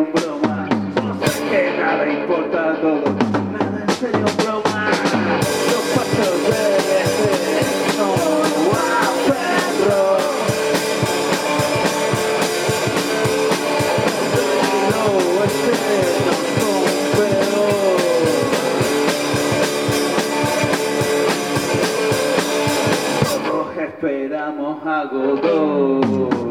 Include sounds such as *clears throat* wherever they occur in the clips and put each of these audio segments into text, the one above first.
serio broma, porque nada importa todo, nada en serio broma, este no paso de veces, no a perro. No, este no son perros. Todos esperamos a Godot.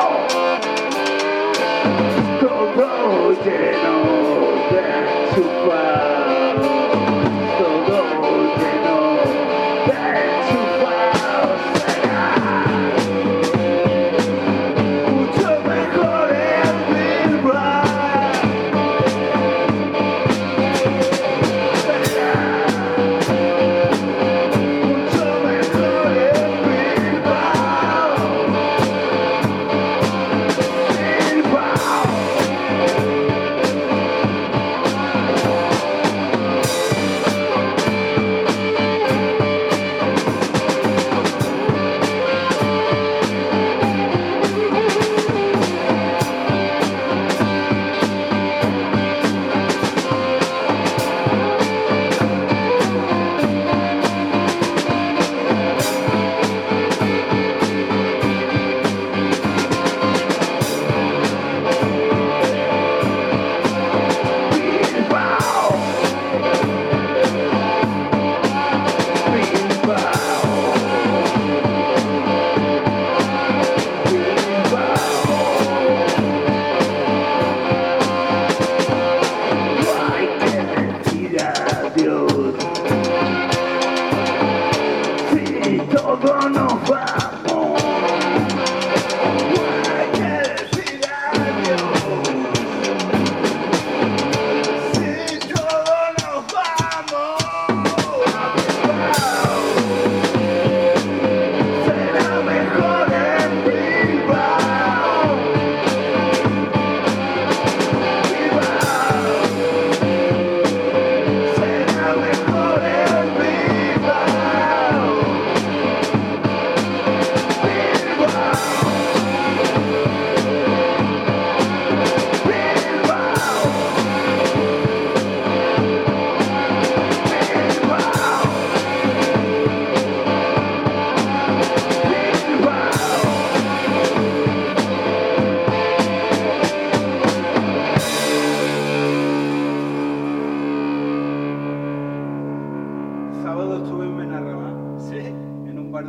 Secado todo lleno de chupados,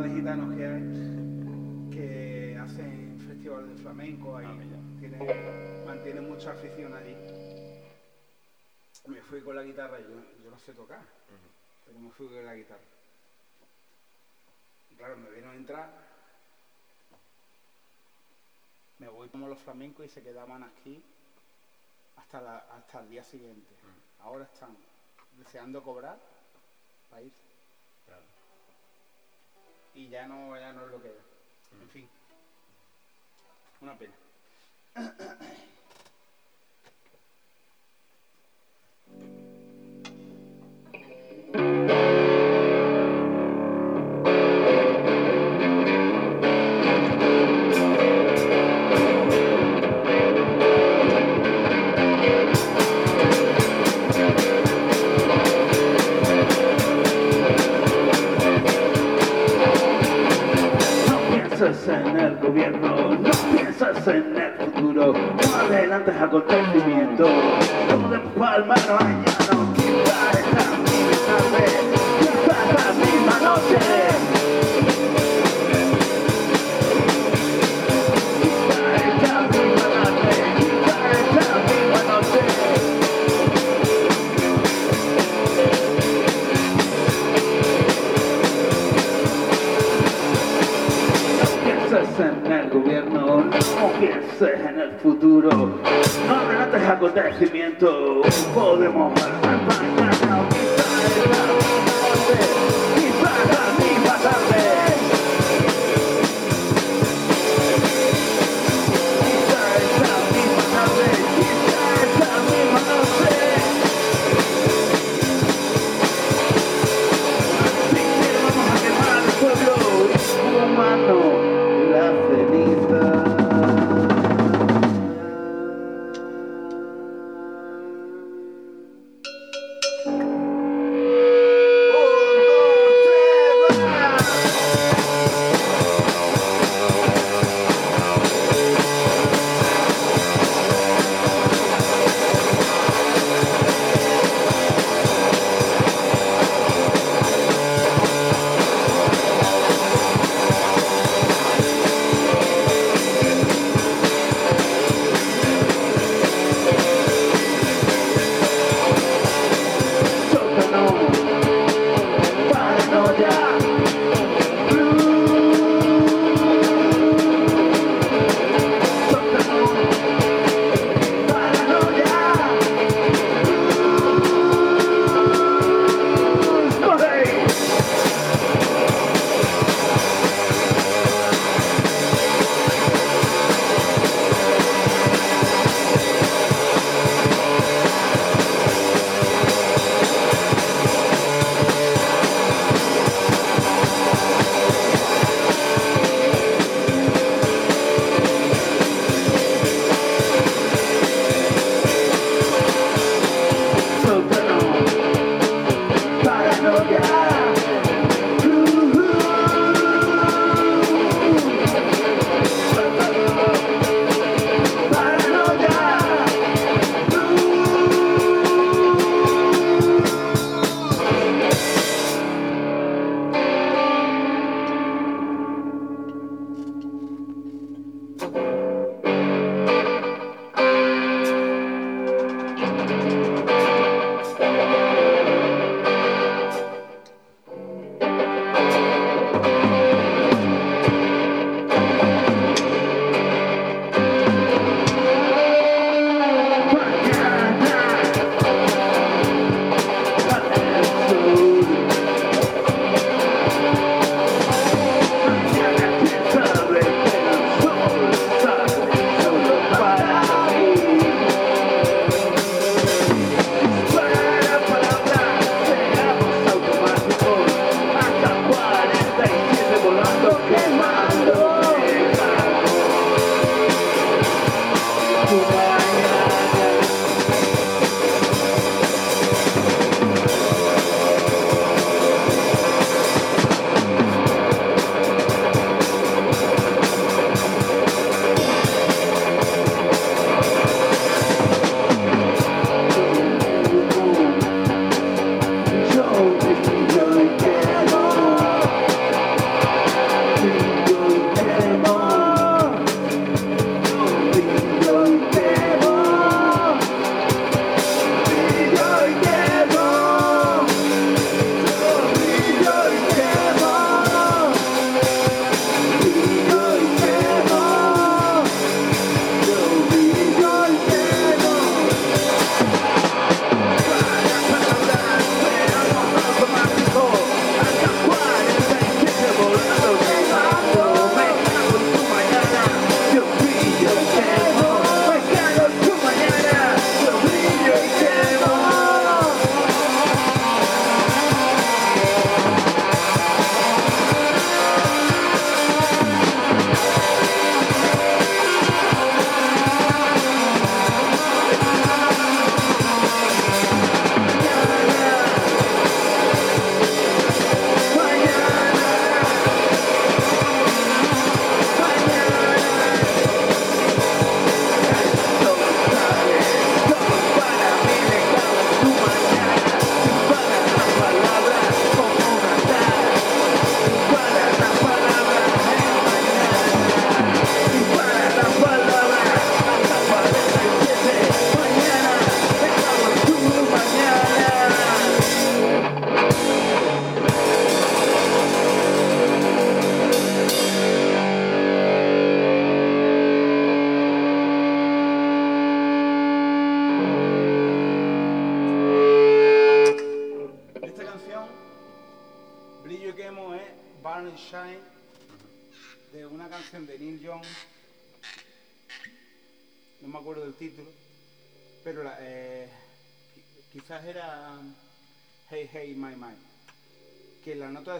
de gitanos que hay, que hacen festival de flamenco ahí, tiene, mantiene mucha afición allí. Me fui con la guitarra, yo, yo no sé tocar, pero me fui con la guitarra. Claro, me vieron entrar, me voy como los flamencos y se quedaban aquí hasta, la- hasta el día siguiente. Ahora están deseando cobrar para irse. Y ya no, ya no es lo que era. En fin. Una pena. *clears throat*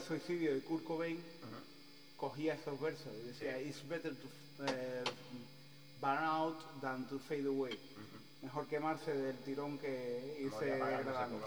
suicidio de Kurt Cobain cogía esos versos y decía It's better to eh, burn out than to fade away. Mejor quemarse del tirón que irse degradando.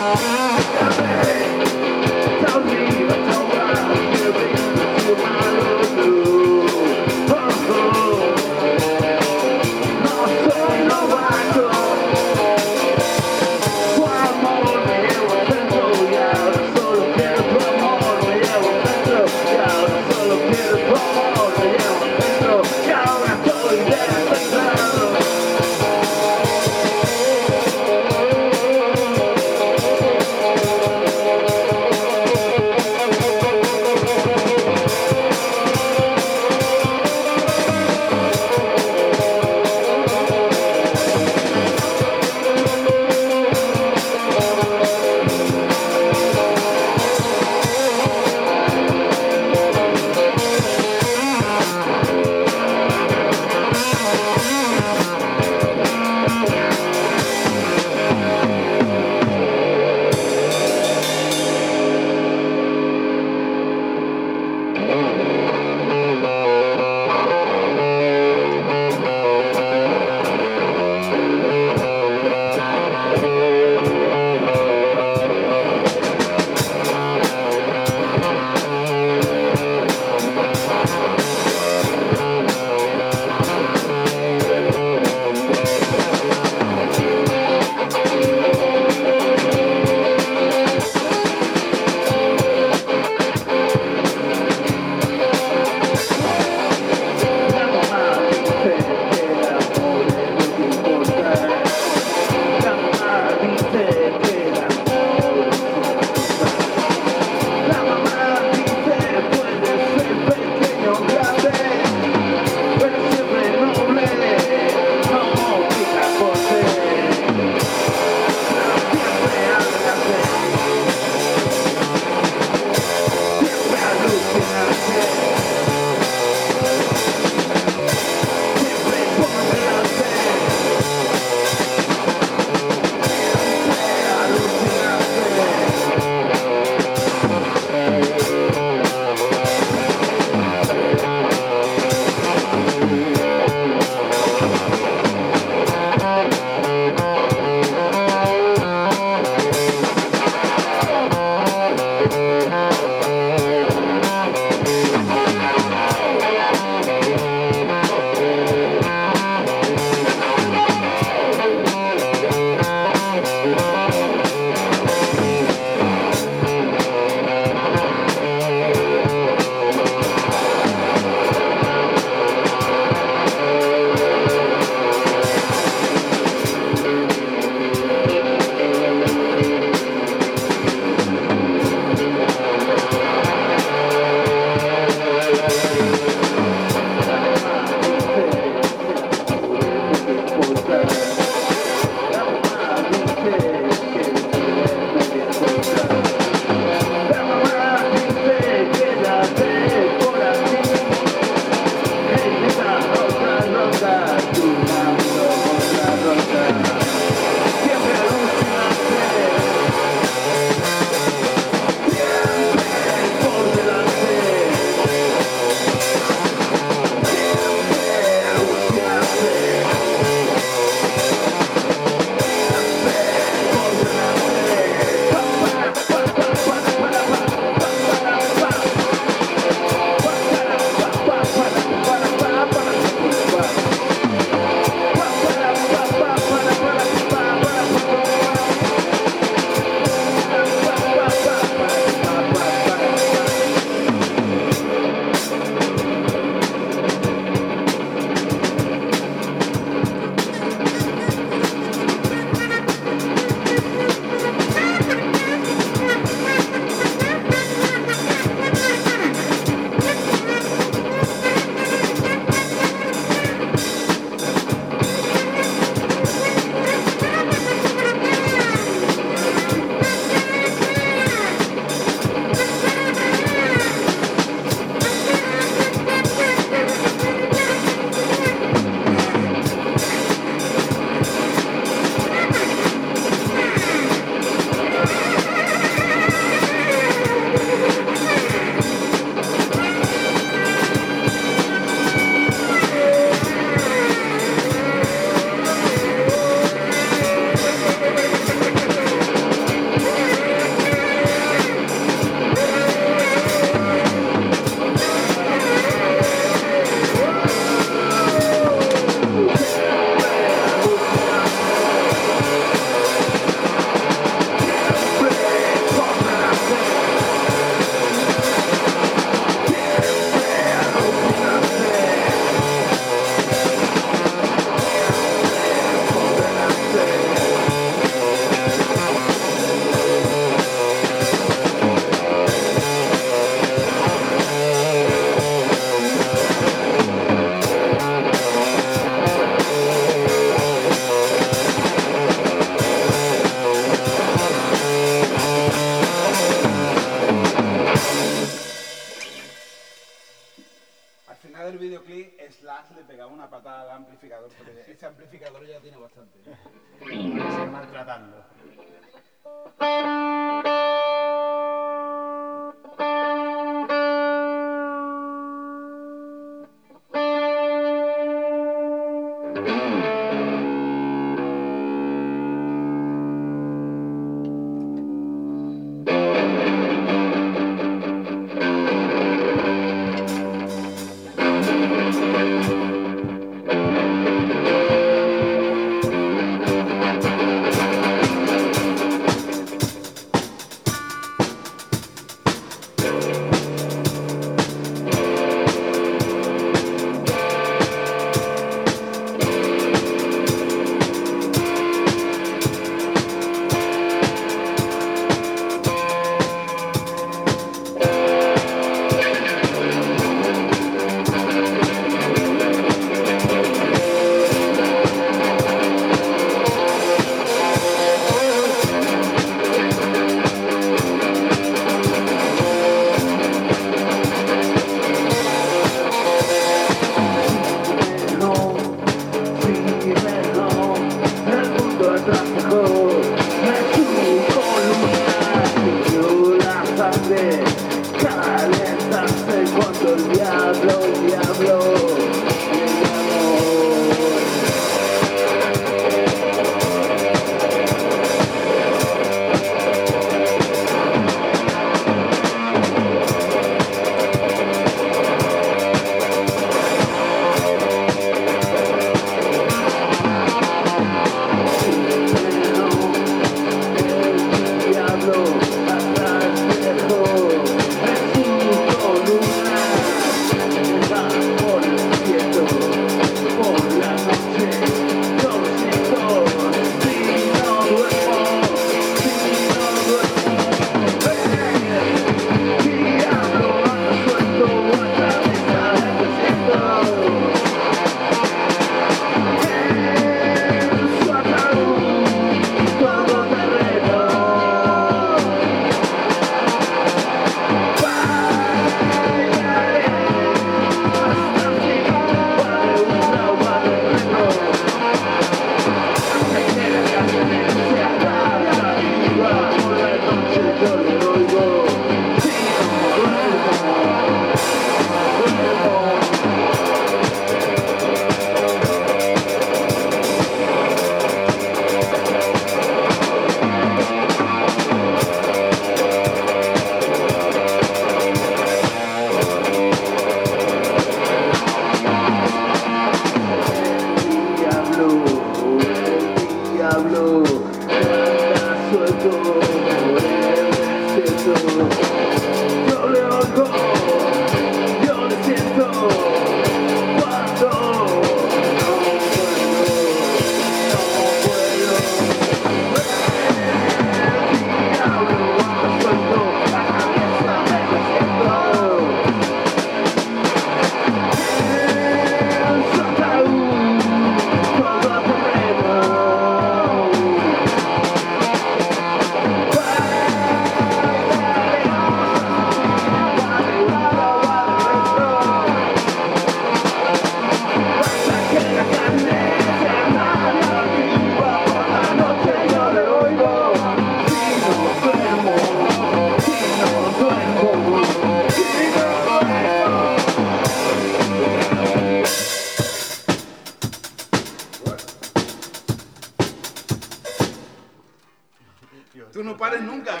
Tú no pares nunca,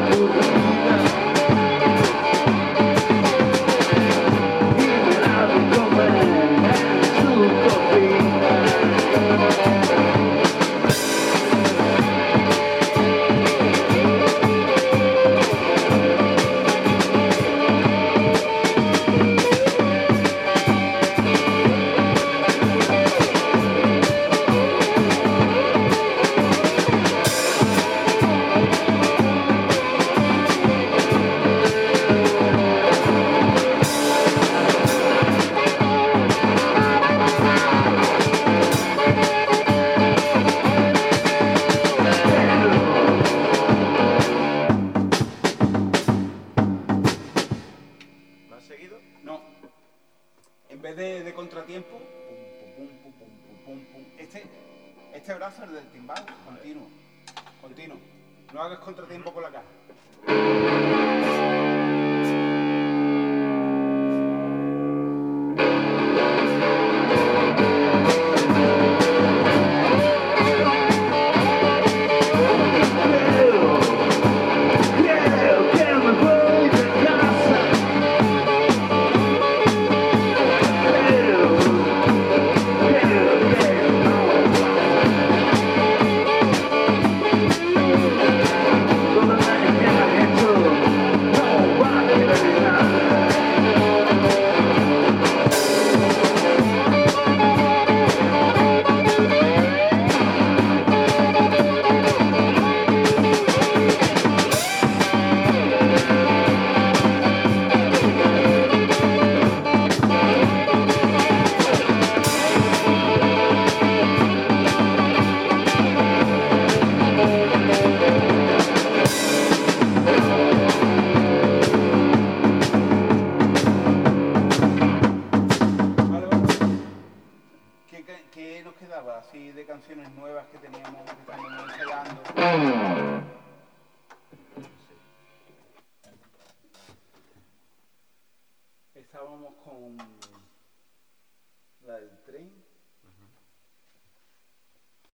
y aburrida